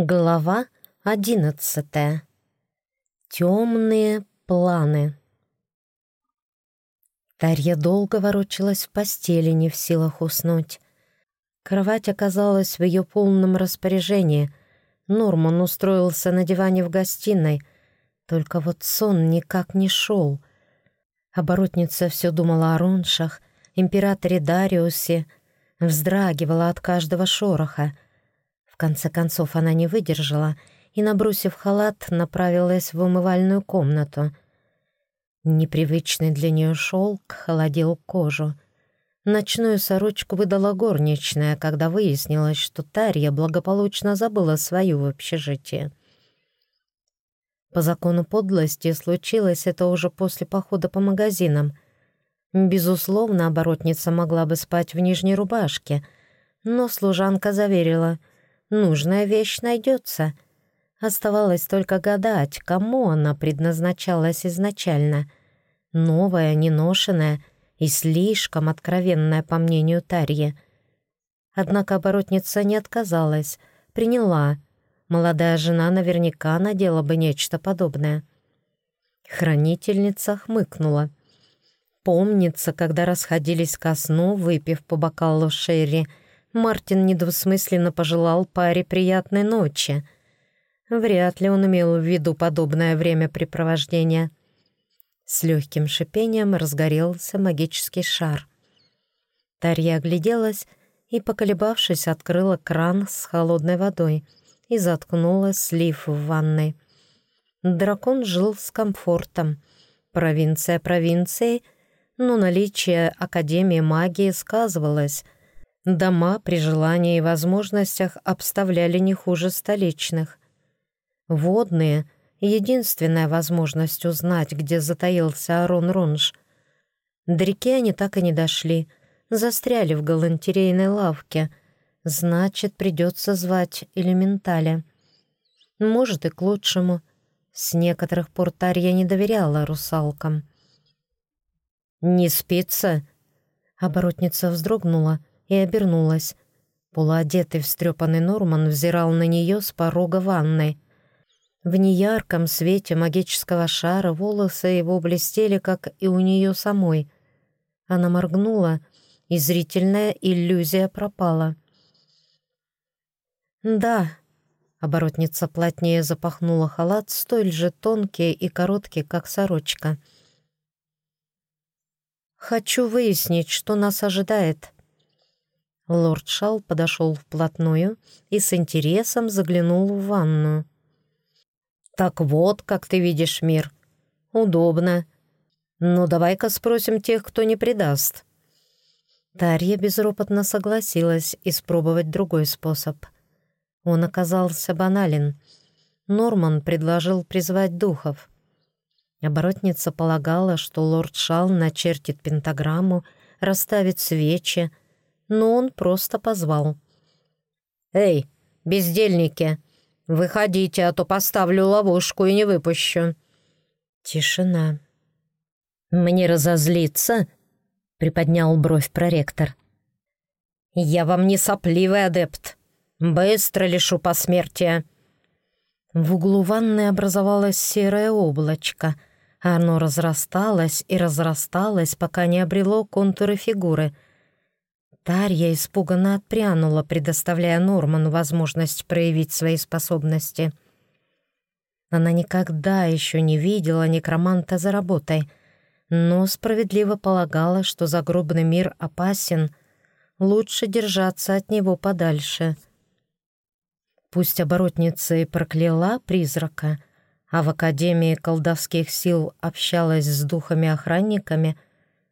Глава одиннадцатая. Темные планы. Тарья долго ворочалась в постели, не в силах уснуть. Кровать оказалась в ее полном распоряжении. Норман устроился на диване в гостиной, только вот сон никак не шел. Оборотница все думала о роншах, императоре Дариусе, вздрагивала от каждого шороха — конце концов она не выдержала и, набросив халат, направилась в умывальную комнату. Непривычный для нее шелк холодил кожу. Ночную сорочку выдала горничная, когда выяснилось, что Тарья благополучно забыла свою в общежитии. По закону подлости случилось это уже после похода по магазинам. Безусловно, оборотница могла бы спать в нижней рубашке, но служанка заверила, нужная вещь найдется. Оставалось только гадать, кому она предназначалась изначально. Новая, неношенная и слишком откровенная, по мнению Тарьи. Однако оборотница не отказалась, приняла. Молодая жена наверняка надела бы нечто подобное. Хранительница хмыкнула. Помнится, когда расходились ко сну, выпив по бокалу шерри, Мартин недвусмысленно пожелал паре приятной ночи. Вряд ли он имел в виду подобное времяпрепровождение. С легким шипением разгорелся магический шар. Тарья огляделась и, поколебавшись, открыла кран с холодной водой и заткнула слив в ванной. Дракон жил с комфортом. Провинция провинцией, но наличие Академии магии сказывалось — Дома при желании и возможностях обставляли не хуже столичных. Водные — единственная возможность узнать, где затаился Арон Ронж. До реки они так и не дошли, застряли в галантерейной лавке. Значит, придется звать элементаля. Может, и к лучшему. С некоторых пор Тарья не доверяла русалкам. «Не спится?» Оборотница вздрогнула — и обернулась. Полуодетый встрепанный Норман взирал на нее с порога ванной. В неярком свете магического шара волосы его блестели, как и у нее самой. Она моргнула, и зрительная иллюзия пропала. «Да», — оборотница плотнее запахнула халат, столь же тонкий и короткий, как сорочка. «Хочу выяснить, что нас ожидает». Лорд Шал подошел вплотную и с интересом заглянул в ванную. «Так вот, как ты видишь мир. Удобно. Ну, давай-ка спросим тех, кто не предаст». Тарья безропотно согласилась испробовать другой способ. Он оказался банален. Норман предложил призвать духов. Оборотница полагала, что лорд Шал начертит пентаграмму, расставит свечи, но он просто позвал. «Эй, бездельники, выходите, а то поставлю ловушку и не выпущу». Тишина. «Мне разозлиться?» — приподнял бровь проректор. «Я вам не сопливый адепт. Быстро лишу посмертия». В углу ванны образовалось серое облачко. Оно разрасталось и разрасталось, пока не обрело контуры фигуры — Тарья испуганно отпрянула, предоставляя Норману возможность проявить свои способности. Она никогда еще не видела некроманта за работой, но справедливо полагала, что загробный мир опасен, лучше держаться от него подальше. Пусть оборотница и прокляла призрака, а в Академии колдовских сил общалась с духами-охранниками —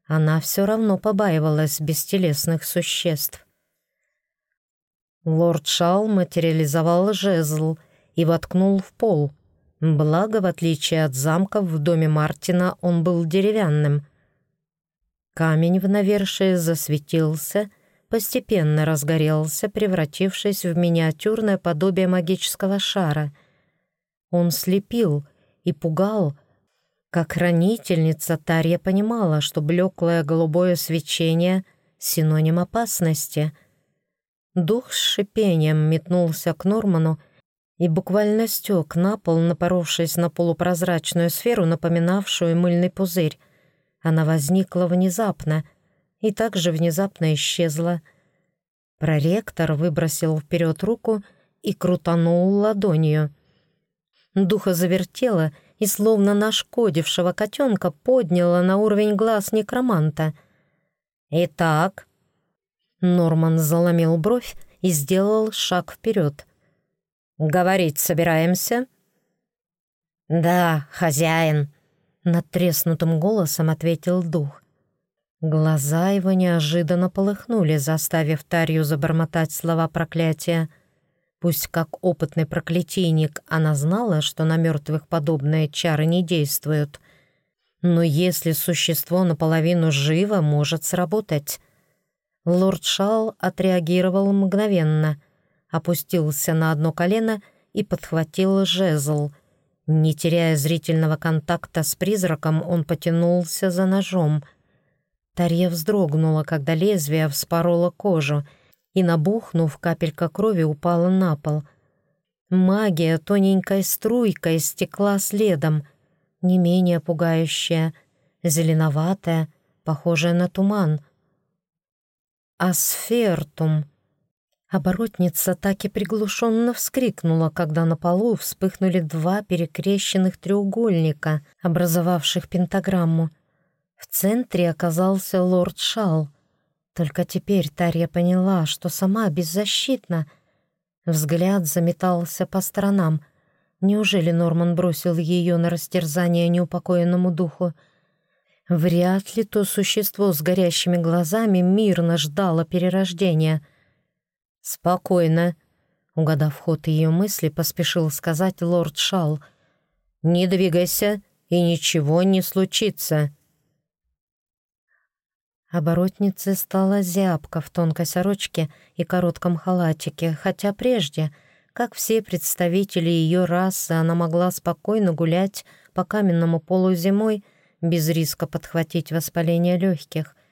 она все равно побаивалась бестелесных существ. Лорд Шал материализовал жезл и воткнул в пол. Благо, в отличие от замка, в доме Мартина он был деревянным. Камень в навершие засветился, постепенно разгорелся, превратившись в миниатюрное подобие магического шара. Он слепил и пугал, как хранительница Тарья понимала, что блеклое голубое свечение — синоним опасности. Дух с шипением метнулся к Норману и буквально стек на пол, напоровшись на полупрозрачную сферу, напоминавшую мыльный пузырь. Она возникла внезапно и также внезапно исчезла. Проректор выбросил вперед руку и крутанул ладонью. Духа завертела и, словно нашкодившего котенка, подняла на уровень глаз некроманта. «Итак...» Норман заломил бровь и сделал шаг вперед. «Говорить собираемся?» «Да, хозяин», — надтреснутым голосом ответил дух. Глаза его неожиданно полыхнули, заставив Тарью забормотать слова проклятия. Пусть как опытный проклятийник она знала, что на мертвых подобные чары не действуют, но если существо наполовину живо, может сработать. Лорд Шал отреагировал мгновенно, опустился на одно колено и подхватил жезл. Не теряя зрительного контакта с призраком, он потянулся за ножом. Тарья вздрогнула, когда лезвие вспороло кожу, и, набухнув, капелька крови упала на пол. Магия тоненькой струйкой стекла следом, не менее пугающая, зеленоватая, похожая на туман. «Асфертум!» Оборотница так и приглушенно вскрикнула, когда на полу вспыхнули два перекрещенных треугольника, образовавших пентаграмму. В центре оказался лорд Шал. Только теперь Тарья поняла, что сама беззащитна. Взгляд заметался по сторонам. Неужели Норман бросил ее на растерзание неупокоенному духу? Вряд ли то существо с горящими глазами мирно ждало перерождения — «Спокойно», — угадав ход ее мысли, поспешил сказать лорд Шал. «Не двигайся, и ничего не случится». Оборотнице стала зябка в тонкой сорочке и коротком халатике, хотя прежде, как все представители ее расы, она могла спокойно гулять по каменному полу зимой без риска подхватить воспаление легких —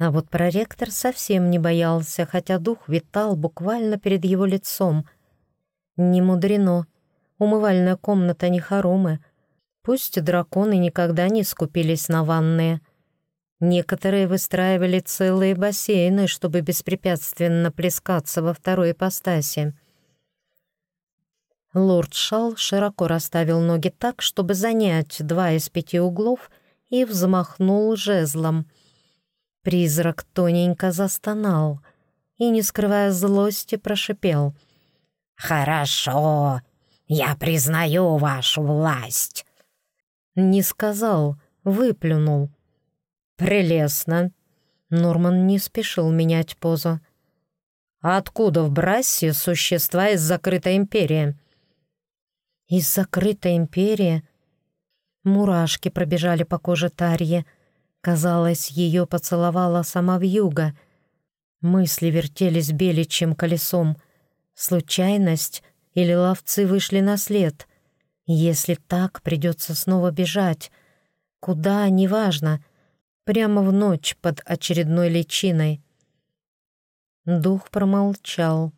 а вот проректор совсем не боялся, хотя дух витал буквально перед его лицом. Не мудрено. Умывальная комната не хоромы. Пусть драконы никогда не скупились на ванные. Некоторые выстраивали целые бассейны, чтобы беспрепятственно плескаться во второй ипостаси. Лорд Шал широко расставил ноги так, чтобы занять два из пяти углов, и взмахнул жезлом — Призрак тоненько застонал и, не скрывая злости, прошипел. «Хорошо, я признаю вашу власть». Не сказал, выплюнул. «Прелестно». Норман не спешил менять позу. «Откуда в Брассе существа из закрытой империи?» «Из закрытой империи?» Мурашки пробежали по коже Тарьи, Казалось, ее поцеловала сама вьюга. Мысли вертелись беличьим колесом. Случайность или ловцы вышли на след? Если так, придется снова бежать. Куда, неважно. Прямо в ночь под очередной личиной. Дух промолчал.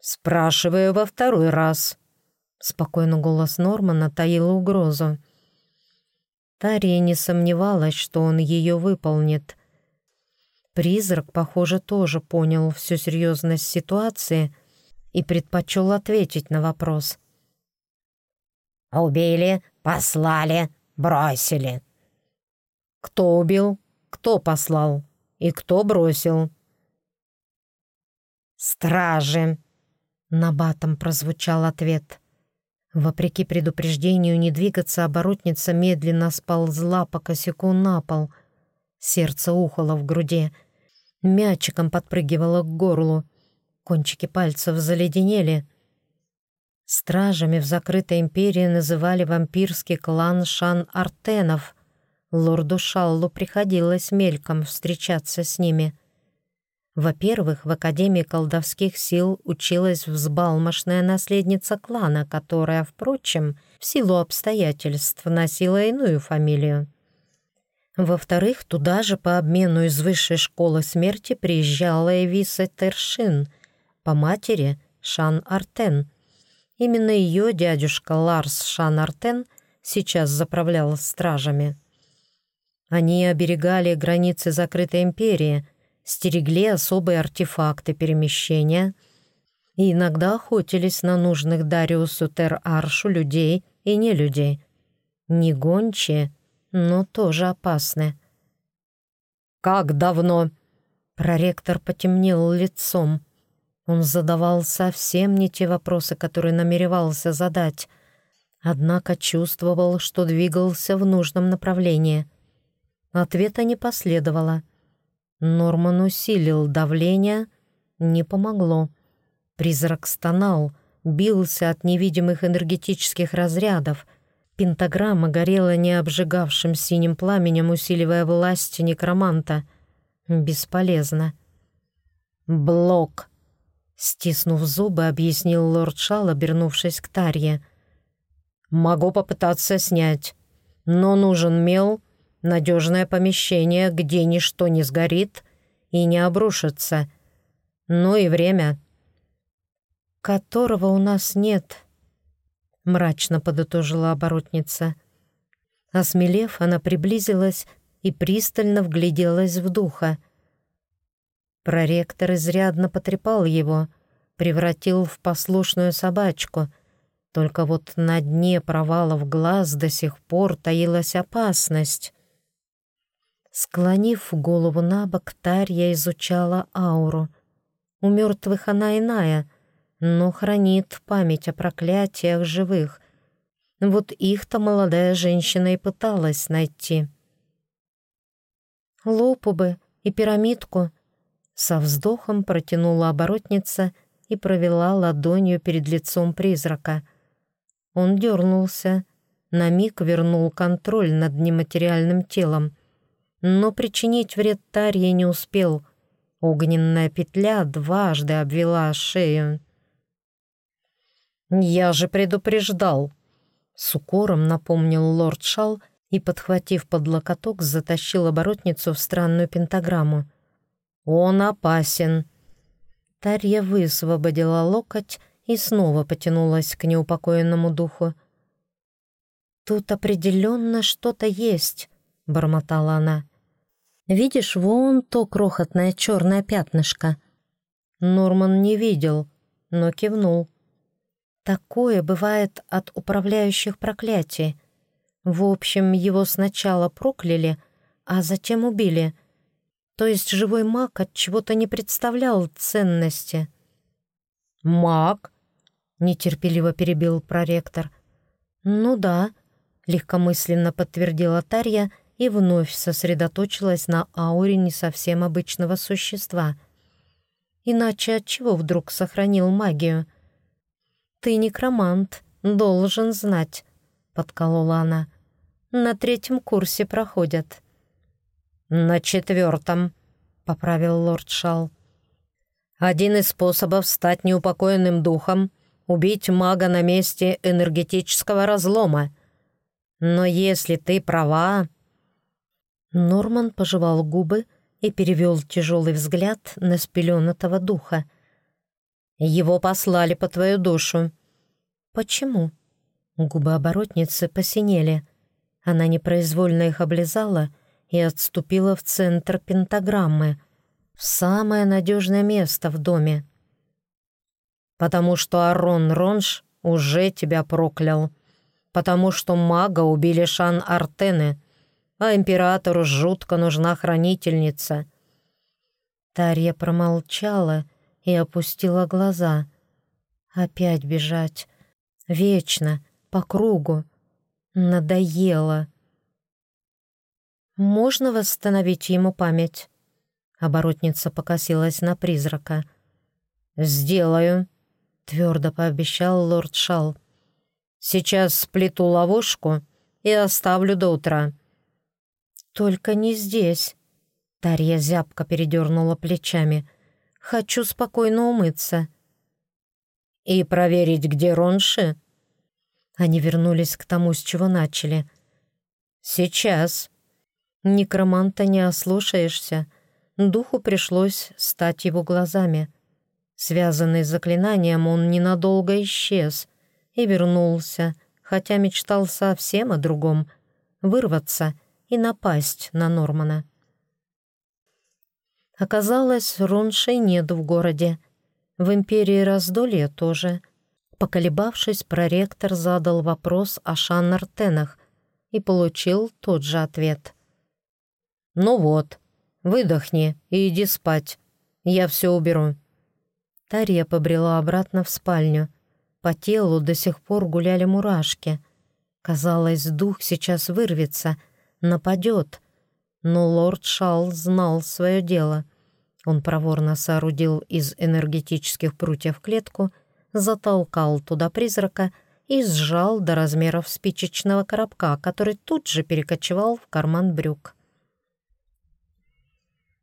«Спрашиваю во второй раз». Спокойно голос Нормана таил угрозу. Тария не сомневалась, что он ее выполнит. Призрак, похоже, тоже понял всю серьезность ситуации и предпочел ответить на вопрос. «Убили, послали, бросили». «Кто убил? Кто послал? И кто бросил?» «Стражи!» — набатом прозвучал ответ. Вопреки предупреждению не двигаться, оборотница медленно сползла по косяку на пол. Сердце ухало в груди. Мячиком подпрыгивало к горлу. Кончики пальцев заледенели. Стражами в закрытой империи называли вампирский клан Шан-Артенов. Лорду Шаллу приходилось мельком встречаться с ними — во-первых, в Академии колдовских сил училась взбалмошная наследница клана, которая, впрочем, в силу обстоятельств носила иную фамилию. Во-вторых, туда же по обмену из высшей школы смерти приезжала Эвиса Тершин, по матери Шан Артен. Именно ее дядюшка Ларс Шан Артен сейчас заправлял стражами. Они оберегали границы закрытой империи, стерегли особые артефакты перемещения и иногда охотились на нужных Дариусу Тер-Аршу людей и не людей. Не гончие, но тоже опасны. «Как давно?» Проректор потемнел лицом. Он задавал совсем не те вопросы, которые намеревался задать, однако чувствовал, что двигался в нужном направлении. Ответа не последовало. Норман усилил давление, не помогло. Призрак стонал, бился от невидимых энергетических разрядов. Пентаграмма горела не обжигавшим синим пламенем, усиливая власть некроманта. Бесполезно. «Блок!» — стиснув зубы, объяснил лорд Шал, обернувшись к Тарье. «Могу попытаться снять, но нужен мел, надежное помещение, где ничто не сгорит и не обрушится. Ну и время» которого у нас нет», — мрачно подытожила оборотница. Осмелев, она приблизилась и пристально вгляделась в духа. Проректор изрядно потрепал его, превратил в послушную собачку. Только вот на дне провалов глаз до сих пор таилась опасность. Склонив голову на бок, Тарья изучала ауру. У мертвых она иная — но хранит память о проклятиях живых. Вот их-то молодая женщина и пыталась найти. «Лопу бы и пирамидку», — со вздохом протянула оборотница и провела ладонью перед лицом призрака. Он дернулся, на миг вернул контроль над нематериальным телом, но причинить вред Тарье не успел. Огненная петля дважды обвела шею. «Я же предупреждал!» С укором напомнил лорд Шал и, подхватив под локоток, затащил оборотницу в странную пентаграмму. «Он опасен!» Тарья высвободила локоть и снова потянулась к неупокоенному духу. «Тут определенно что-то есть», — бормотала она. «Видишь, вон то крохотное черное пятнышко». Норман не видел, но кивнул. Такое бывает от управляющих проклятий. В общем, его сначала прокляли, а затем убили. То есть живой маг от чего-то не представлял ценности. «Маг?» — нетерпеливо перебил проректор. «Ну да», — легкомысленно подтвердила Тарья и вновь сосредоточилась на ауре не совсем обычного существа. Иначе от чего вдруг сохранил магию? «Ты некромант, должен знать», — подколола она. «На третьем курсе проходят». «На четвертом», — поправил лорд Шал. «Один из способов стать неупокоенным духом — убить мага на месте энергетического разлома. Но если ты права...» Норман пожевал губы и перевел тяжелый взгляд на спеленатого духа. Его послали по твою душу». «Почему?» Губы оборотницы посинели. Она непроизвольно их облизала и отступила в центр пентаграммы, в самое надежное место в доме. «Потому что Арон Ронж уже тебя проклял. Потому что мага убили Шан Артены, а императору жутко нужна хранительница». Тарья промолчала и опустила глаза. Опять бежать. Вечно, по кругу. Надоело. «Можно восстановить ему память?» Оборотница покосилась на призрака. «Сделаю», — твердо пообещал лорд Шал. «Сейчас сплету ловушку и оставлю до утра». «Только не здесь», — Тарья зябко передернула плечами. Хочу спокойно умыться». «И проверить, где Ронши?» Они вернулись к тому, с чего начали. «Сейчас». Некроманта не ослушаешься. Духу пришлось стать его глазами. Связанный с заклинанием, он ненадолго исчез и вернулся, хотя мечтал совсем о другом — вырваться и напасть на Нормана. Оказалось, Роншей нет в городе. В империи раздолье тоже. Поколебавшись, проректор задал вопрос о Шаннартенах и получил тот же ответ. «Ну вот, выдохни и иди спать. Я все уберу». Тарья побрела обратно в спальню. По телу до сих пор гуляли мурашки. Казалось, дух сейчас вырвется, нападет. Но лорд Шал знал свое дело. Он проворно соорудил из энергетических прутьев клетку, затолкал туда призрака и сжал до размеров спичечного коробка, который тут же перекочевал в карман брюк.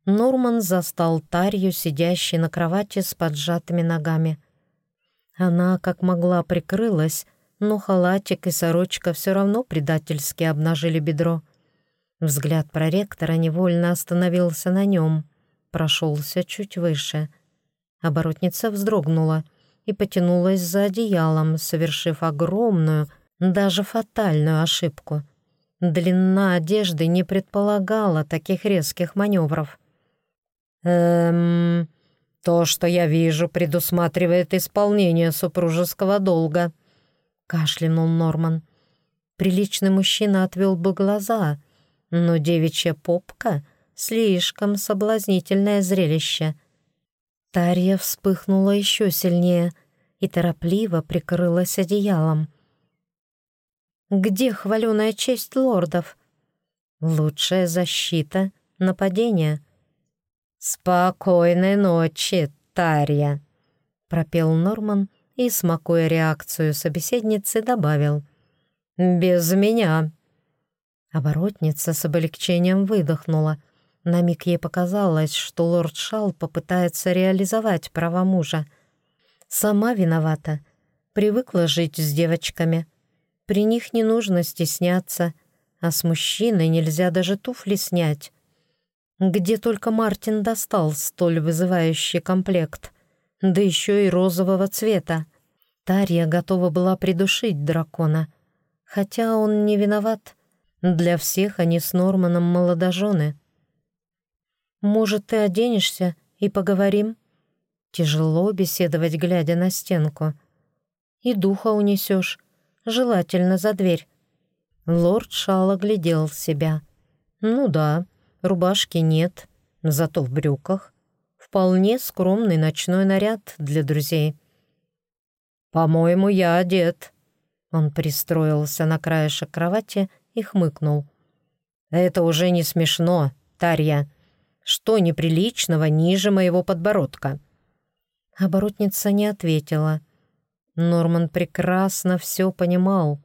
Норман застал Тарью, сидящей на кровати с поджатыми ногами. Она, как могла, прикрылась, но халатик и сорочка все равно предательски обнажили бедро. Взгляд проректора невольно остановился на нем, прошелся чуть выше. Оборотница вздрогнула и потянулась за одеялом, совершив огромную, даже фатальную ошибку. Длина одежды не предполагала таких резких маневров. «Эм... То, что я вижу, предусматривает исполнение супружеского долга», — кашлянул Норман. Приличный мужчина отвел бы глаза, но девичья попка — слишком соблазнительное зрелище. Тарья вспыхнула еще сильнее и торопливо прикрылась одеялом. «Где хваленая честь лордов?» «Лучшая защита — нападение», «Спокойной ночи, Тарья!» — пропел Норман и, смакуя реакцию собеседницы, добавил. «Без меня!» Оборотница с облегчением выдохнула. На миг ей показалось, что лорд Шал попытается реализовать права мужа. Сама виновата. Привыкла жить с девочками. При них не нужно стесняться, а с мужчиной нельзя даже туфли снять. Где только Мартин достал столь вызывающий комплект, да еще и розового цвета. Тарья готова была придушить дракона, хотя он не виноват. Для всех они с Норманом молодожены. «Может, ты оденешься и поговорим?» Тяжело беседовать, глядя на стенку. «И духа унесешь, желательно за дверь». Лорд Шал оглядел себя. «Ну да, Рубашки нет, зато в брюках. Вполне скромный ночной наряд для друзей. «По-моему, я одет». Он пристроился на краешек кровати и хмыкнул. «Это уже не смешно, Тарья. Что неприличного ниже моего подбородка?» Оборотница не ответила. Норман прекрасно все понимал.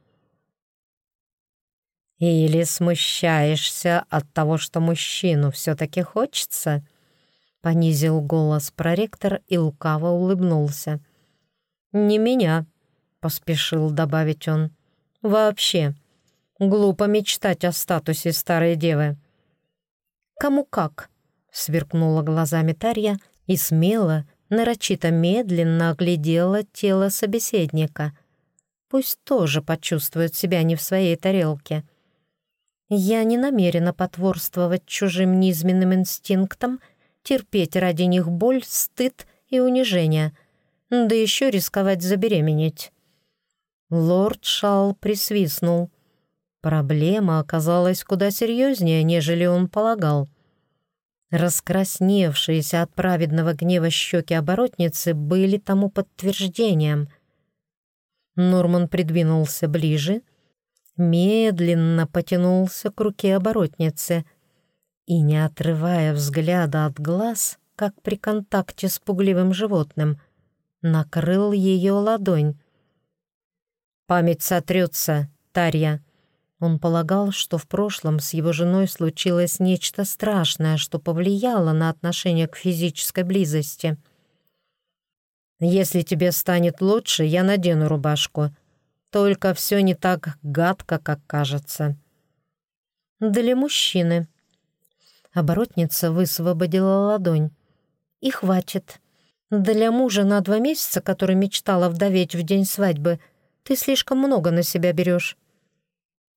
Или смущаешься от того, что мужчину все-таки хочется?» Понизил голос проректор и лукаво улыбнулся. «Не меня», — поспешил добавить он. «Вообще, глупо мечтать о статусе старой девы». «Кому как?» — сверкнула глазами Тарья и смело, нарочито медленно оглядела тело собеседника. Пусть тоже почувствует себя не в своей тарелке. Я не намерена потворствовать чужим низменным инстинктам, терпеть ради них боль, стыд и унижение, да еще рисковать забеременеть. Лорд Шал присвистнул. Проблема оказалась куда серьезнее, нежели он полагал. Раскрасневшиеся от праведного гнева щеки оборотницы были тому подтверждением. Норман придвинулся ближе — медленно потянулся к руке оборотницы и, не отрывая взгляда от глаз, как при контакте с пугливым животным, накрыл ее ладонь. «Память сотрется, Тарья!» Он полагал, что в прошлом с его женой случилось нечто страшное, что повлияло на отношение к физической близости. «Если тебе станет лучше, я надену рубашку», только все не так гадко, как кажется. Для мужчины. Оборотница высвободила ладонь. И хватит. Для мужа на два месяца, который мечтала вдоветь в день свадьбы, ты слишком много на себя берешь».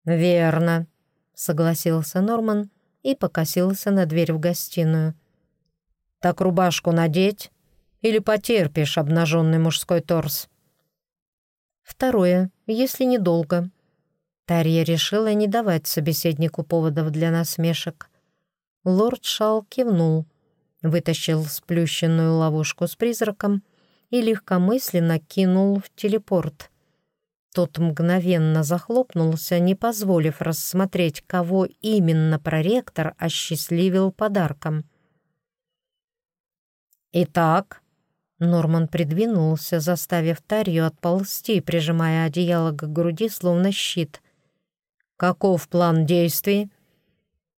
«Верно», — согласился Норман и покосился на дверь в гостиную. «Так рубашку надеть или потерпишь обнаженный мужской торс?» «Второе, если недолго». Тарья решила не давать собеседнику поводов для насмешек. Лорд Шал кивнул, вытащил сплющенную ловушку с призраком и легкомысленно кинул в телепорт. Тот мгновенно захлопнулся, не позволив рассмотреть, кого именно проректор осчастливил подарком. «Итак», — Норман придвинулся, заставив Тарью отползти, прижимая одеяло к груди, словно щит. «Каков план действий?»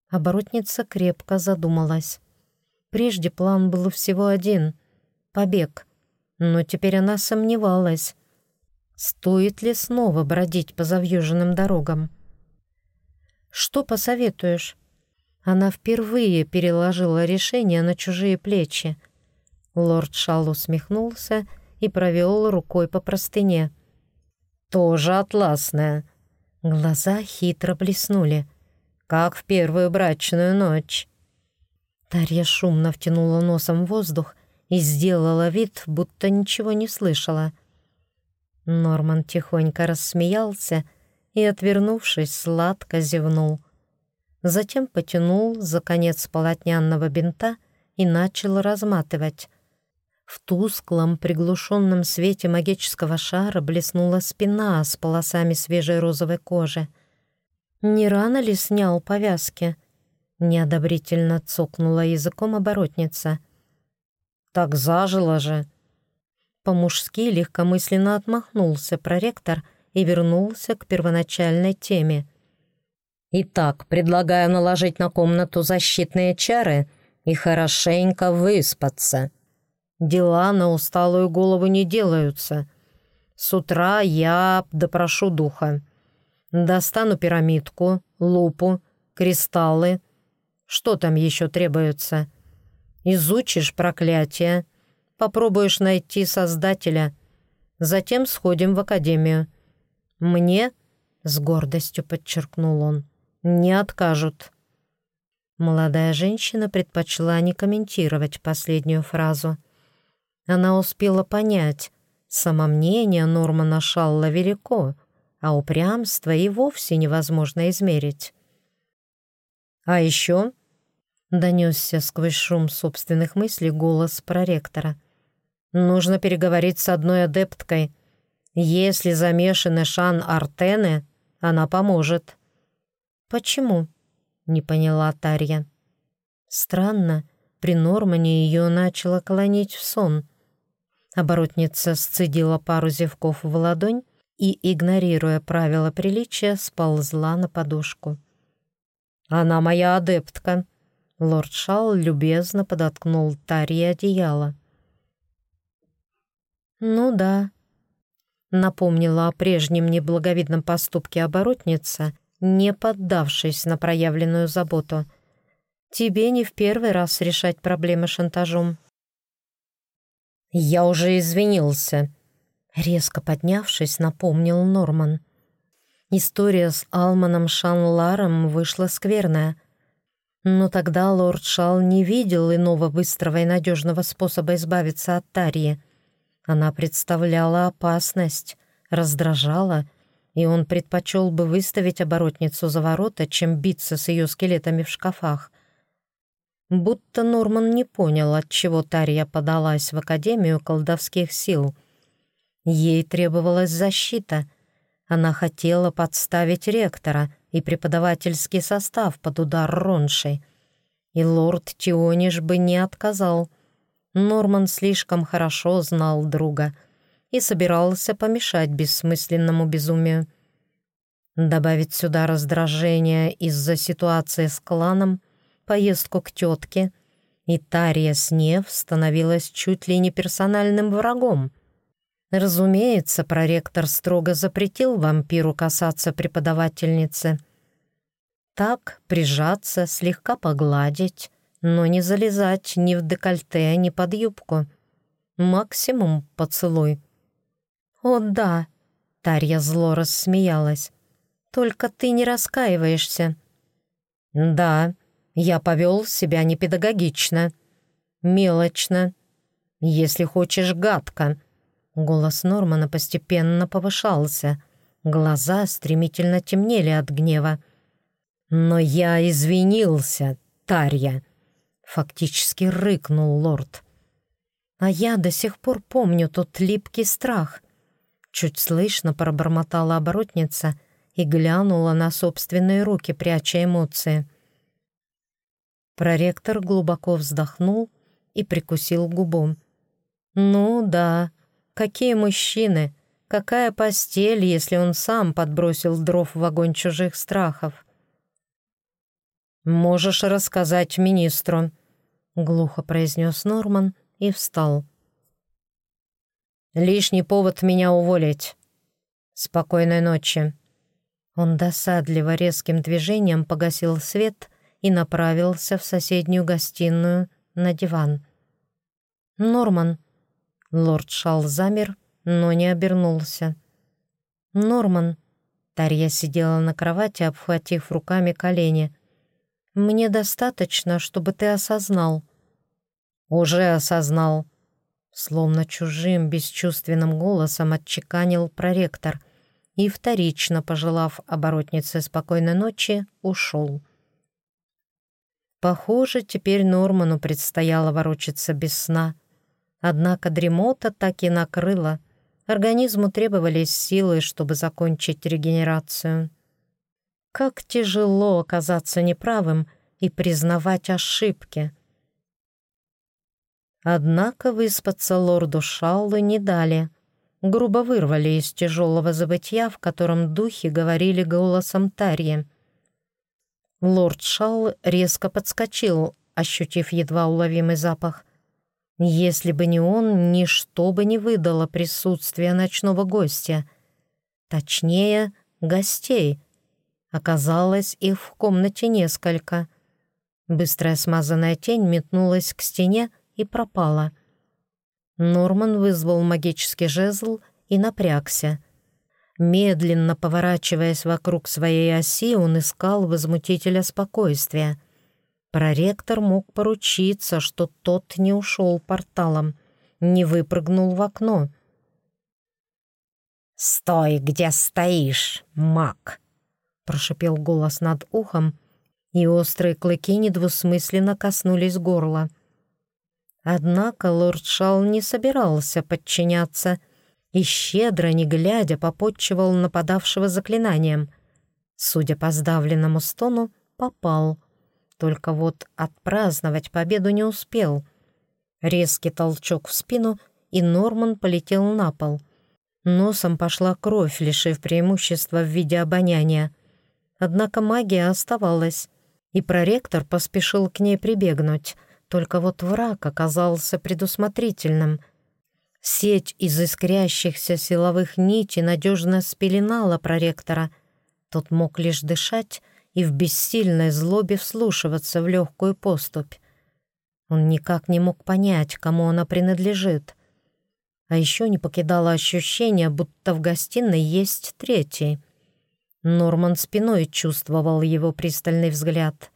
Оборотница крепко задумалась. Прежде план был всего один — побег. Но теперь она сомневалась. Стоит ли снова бродить по завьюженным дорогам? «Что посоветуешь?» Она впервые переложила решение на чужие плечи. Лорд Шал усмехнулся и провел рукой по простыне. «Тоже атласная». Глаза хитро блеснули. «Как в первую брачную ночь». Тарья шумно втянула носом воздух и сделала вид, будто ничего не слышала. Норман тихонько рассмеялся и, отвернувшись, сладко зевнул. Затем потянул за конец полотнянного бинта и начал разматывать. В тусклом, приглушенном свете магического шара блеснула спина с полосами свежей розовой кожи. «Не рано ли снял повязки?» Неодобрительно цокнула языком оборотница. «Так зажило же!» По-мужски легкомысленно отмахнулся проректор и вернулся к первоначальной теме. «Итак, предлагаю наложить на комнату защитные чары и хорошенько выспаться. Дела на усталую голову не делаются. С утра я допрошу духа. Достану пирамидку, лупу, кристаллы. Что там еще требуется? Изучишь проклятие» попробуешь найти Создателя. Затем сходим в Академию. Мне, — с гордостью подчеркнул он, — не откажут». Молодая женщина предпочла не комментировать последнюю фразу. Она успела понять, самомнение Нормана Шалла велико, а упрямство и вовсе невозможно измерить. «А еще донесся сквозь шум собственных мыслей голос проректора. «Нужно переговорить с одной адепткой. Если замешаны Шан Артены, она поможет». «Почему?» — не поняла Тарья. Странно, при Нормане ее начало клонить в сон. Оборотница сцедила пару зевков в ладонь и, игнорируя правила приличия, сползла на подушку. «Она моя адептка», Лорд Шал любезно подоткнул Тарье одеяло. «Ну да», — напомнила о прежнем неблаговидном поступке оборотница, не поддавшись на проявленную заботу. «Тебе не в первый раз решать проблемы шантажом». «Я уже извинился», — резко поднявшись, напомнил Норман. История с Алманом Шанларом вышла скверная — но тогда лорд Шал не видел иного быстрого и надежного способа избавиться от Тарии. Она представляла опасность, раздражала, и он предпочел бы выставить оборотницу за ворота, чем биться с ее скелетами в шкафах. Будто Норман не понял, от чего Тария подалась в Академию колдовских сил. Ей требовалась защита. Она хотела подставить ректора — и преподавательский состав под удар Роншей. И лорд Тиониш бы не отказал. Норман слишком хорошо знал друга и собирался помешать бессмысленному безумию. Добавить сюда раздражение из-за ситуации с кланом, поездку к тетке, и Тария Снев становилась чуть ли не персональным врагом. Разумеется, проректор строго запретил вампиру касаться преподавательницы. Так прижаться, слегка погладить, но не залезать ни в декольте, ни под юбку. Максимум поцелуй. «О, да!» — Тарья зло рассмеялась. «Только ты не раскаиваешься». «Да, я повел себя непедагогично, мелочно, если хочешь, гадко». Голос Нормана постепенно повышался. Глаза стремительно темнели от гнева. «Но я извинился, Тарья!» Фактически рыкнул лорд. «А я до сих пор помню тот липкий страх». Чуть слышно пробормотала оборотница и глянула на собственные руки, пряча эмоции. Проректор глубоко вздохнул и прикусил губу. «Ну да, какие мужчины, какая постель, если он сам подбросил дров в огонь чужих страхов?» «Можешь рассказать министру», — глухо произнес Норман и встал. «Лишний повод меня уволить. Спокойной ночи». Он досадливо резким движением погасил свет и направился в соседнюю гостиную на диван. «Норман!» Лорд Шал замер, но не обернулся. «Норман!» Тарья сидела на кровати, обхватив руками колени. «Мне достаточно, чтобы ты осознал». «Уже осознал», словно чужим бесчувственным голосом отчеканил проректор и, вторично пожелав оборотнице спокойной ночи, ушел. Похоже, теперь Норману предстояло ворочаться без сна. Однако дремота так и накрыла. Организму требовались силы, чтобы закончить регенерацию. Как тяжело оказаться неправым и признавать ошибки. Однако выспаться лорду Шаллу не дали. Грубо вырвали из тяжелого забытья, в котором духи говорили голосом Тарьи. Лорд Шал резко подскочил, ощутив едва уловимый запах. Если бы не он, ничто бы не выдало присутствие ночного гостя. Точнее, гостей. Оказалось, их в комнате несколько. Быстрая смазанная тень метнулась к стене и пропала. Норман вызвал магический жезл и напрягся — Медленно поворачиваясь вокруг своей оси, он искал возмутителя спокойствия. Проректор мог поручиться, что тот не ушел порталом, не выпрыгнул в окно. «Стой, где стоишь, маг!» — прошипел голос над ухом, и острые клыки недвусмысленно коснулись горла. Однако лорд Шал не собирался подчиняться — и щедро, не глядя, попотчевал нападавшего заклинанием. Судя по сдавленному стону, попал. Только вот отпраздновать победу не успел. Резкий толчок в спину, и Норман полетел на пол. Носом пошла кровь, лишив преимущества в виде обоняния. Однако магия оставалась, и проректор поспешил к ней прибегнуть. Только вот враг оказался предусмотрительным — Сеть из искрящихся силовых нитей надежно спеленала проректора. Тот мог лишь дышать и в бессильной злобе вслушиваться в легкую поступь. Он никак не мог понять, кому она принадлежит. А еще не покидало ощущение, будто в гостиной есть третий. Норман спиной чувствовал его пристальный взгляд.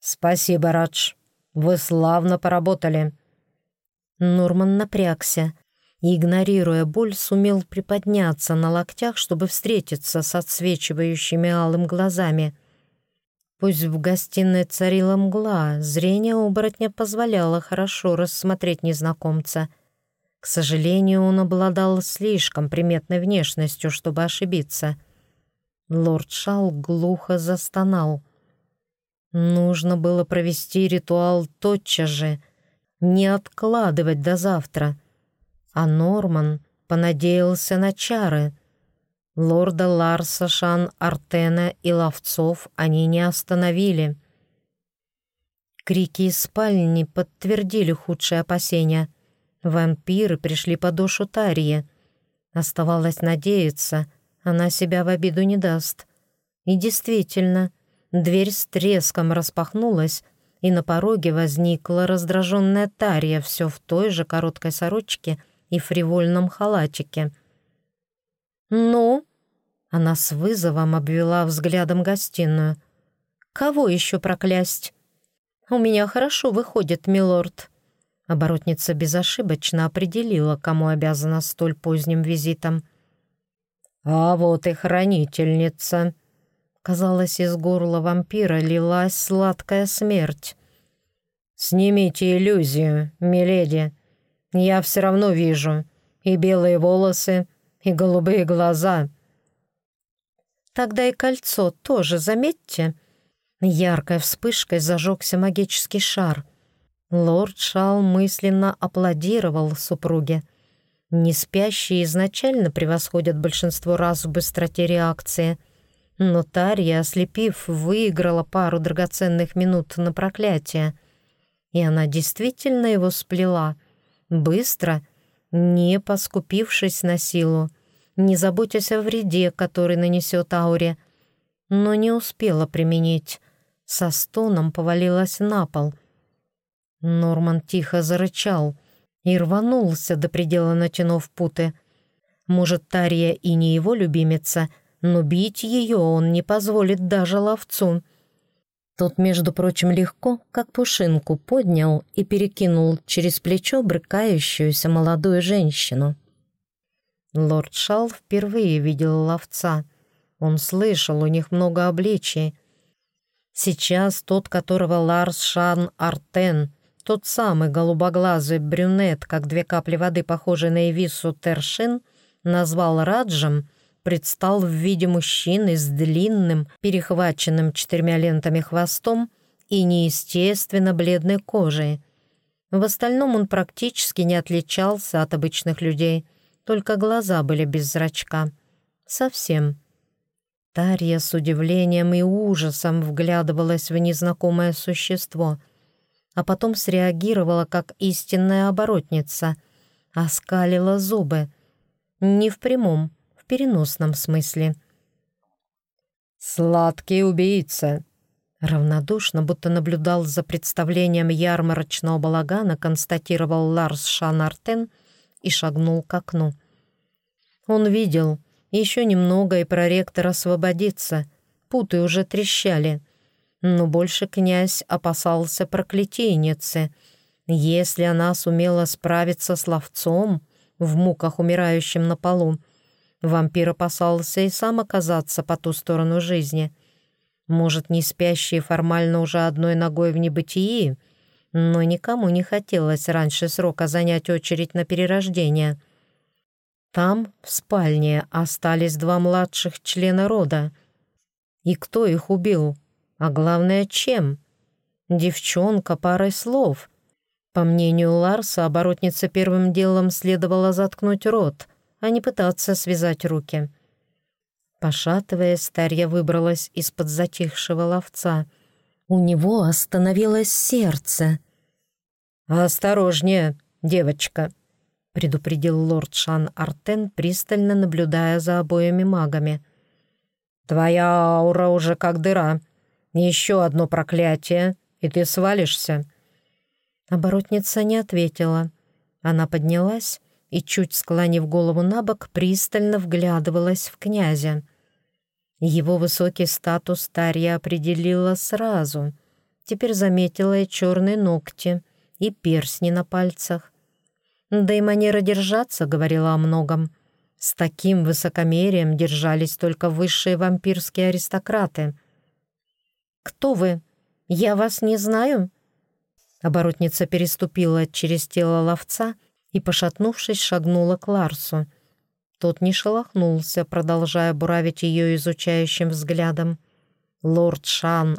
«Спасибо, Радж. Вы славно поработали», Норман напрягся и, игнорируя боль, сумел приподняться на локтях, чтобы встретиться с отсвечивающими алым глазами. Пусть в гостиной царила мгла, зрение оборотня позволяло хорошо рассмотреть незнакомца. К сожалению, он обладал слишком приметной внешностью, чтобы ошибиться. Лорд Шал глухо застонал. Нужно было провести ритуал тотчас же — не откладывать до завтра. А Норман понадеялся на чары. Лорда Ларса, Шан, Артена и ловцов они не остановили. Крики из спальни подтвердили худшие опасения. Вампиры пришли по душу Тарии. Оставалось надеяться, она себя в обиду не даст. И действительно, дверь с треском распахнулась, и на пороге возникла раздраженная Тарья все в той же короткой сорочке и фривольном халатике. «Ну?» — она с вызовом обвела взглядом гостиную. «Кого еще проклясть?» «У меня хорошо выходит, милорд». Оборотница безошибочно определила, кому обязана столь поздним визитом. «А вот и хранительница», Казалось, из горла вампира лилась сладкая смерть. «Снимите иллюзию, миледи. Я все равно вижу и белые волосы, и голубые глаза». «Тогда и кольцо тоже, заметьте». Яркой вспышкой зажегся магический шар. Лорд Шал мысленно аплодировал супруге. Неспящие изначально превосходят большинство раз в быстроте реакции — но Тарья, ослепив, выиграла пару драгоценных минут на проклятие. И она действительно его сплела. Быстро, не поскупившись на силу, не заботясь о вреде, который нанесет ауре, но не успела применить. Со стоном повалилась на пол. Норман тихо зарычал и рванулся до предела, натянув путы. Может, Тарья и не его любимица — но бить ее он не позволит даже ловцу. Тот, между прочим, легко, как пушинку, поднял и перекинул через плечо брыкающуюся молодую женщину. Лорд Шал впервые видел ловца. Он слышал, у них много обличий. Сейчас тот, которого Ларс Шан Артен, тот самый голубоглазый брюнет, как две капли воды, похожий на Эвису Тершин, назвал Раджем, предстал в виде мужчины с длинным, перехваченным четырьмя лентами хвостом и неестественно бледной кожей. В остальном он практически не отличался от обычных людей, только глаза были без зрачка. Совсем. Тарья с удивлением и ужасом вглядывалась в незнакомое существо, а потом среагировала как истинная оборотница, оскалила зубы. Не в прямом, переносном смысле. «Сладкий убийца!» Равнодушно, будто наблюдал за представлением ярмарочного балагана, констатировал Ларс Шанартен и шагнул к окну. Он видел, еще немного и проректор освободится, путы уже трещали. Но больше князь опасался проклятийницы. Если она сумела справиться с ловцом в муках умирающим на полу, Вампир опасался и сам оказаться по ту сторону жизни. Может, не спящий формально уже одной ногой в небытии, но никому не хотелось раньше срока занять очередь на перерождение. Там, в спальне, остались два младших члена рода. И кто их убил? А главное, чем? Девчонка парой слов. По мнению Ларса, оборотнице первым делом следовало заткнуть рот — а не пытаться связать руки. Пошатываясь, Тарья выбралась из-под затихшего ловца. У него остановилось сердце. «Осторожнее, девочка», — предупредил лорд Шан Артен, пристально наблюдая за обоими магами. «Твоя аура уже как дыра. Еще одно проклятие, и ты свалишься». Оборотница не ответила. Она поднялась и, чуть склонив голову на бок, пристально вглядывалась в князя. Его высокий статус Тарья определила сразу. Теперь заметила и черные ногти, и персни на пальцах. Да и манера держаться говорила о многом. С таким высокомерием держались только высшие вампирские аристократы. «Кто вы? Я вас не знаю?» Оборотница переступила через тело ловца и, пошатнувшись, шагнула к Ларсу. Тот не шелохнулся, продолжая буравить ее изучающим взглядом. Лорд Шан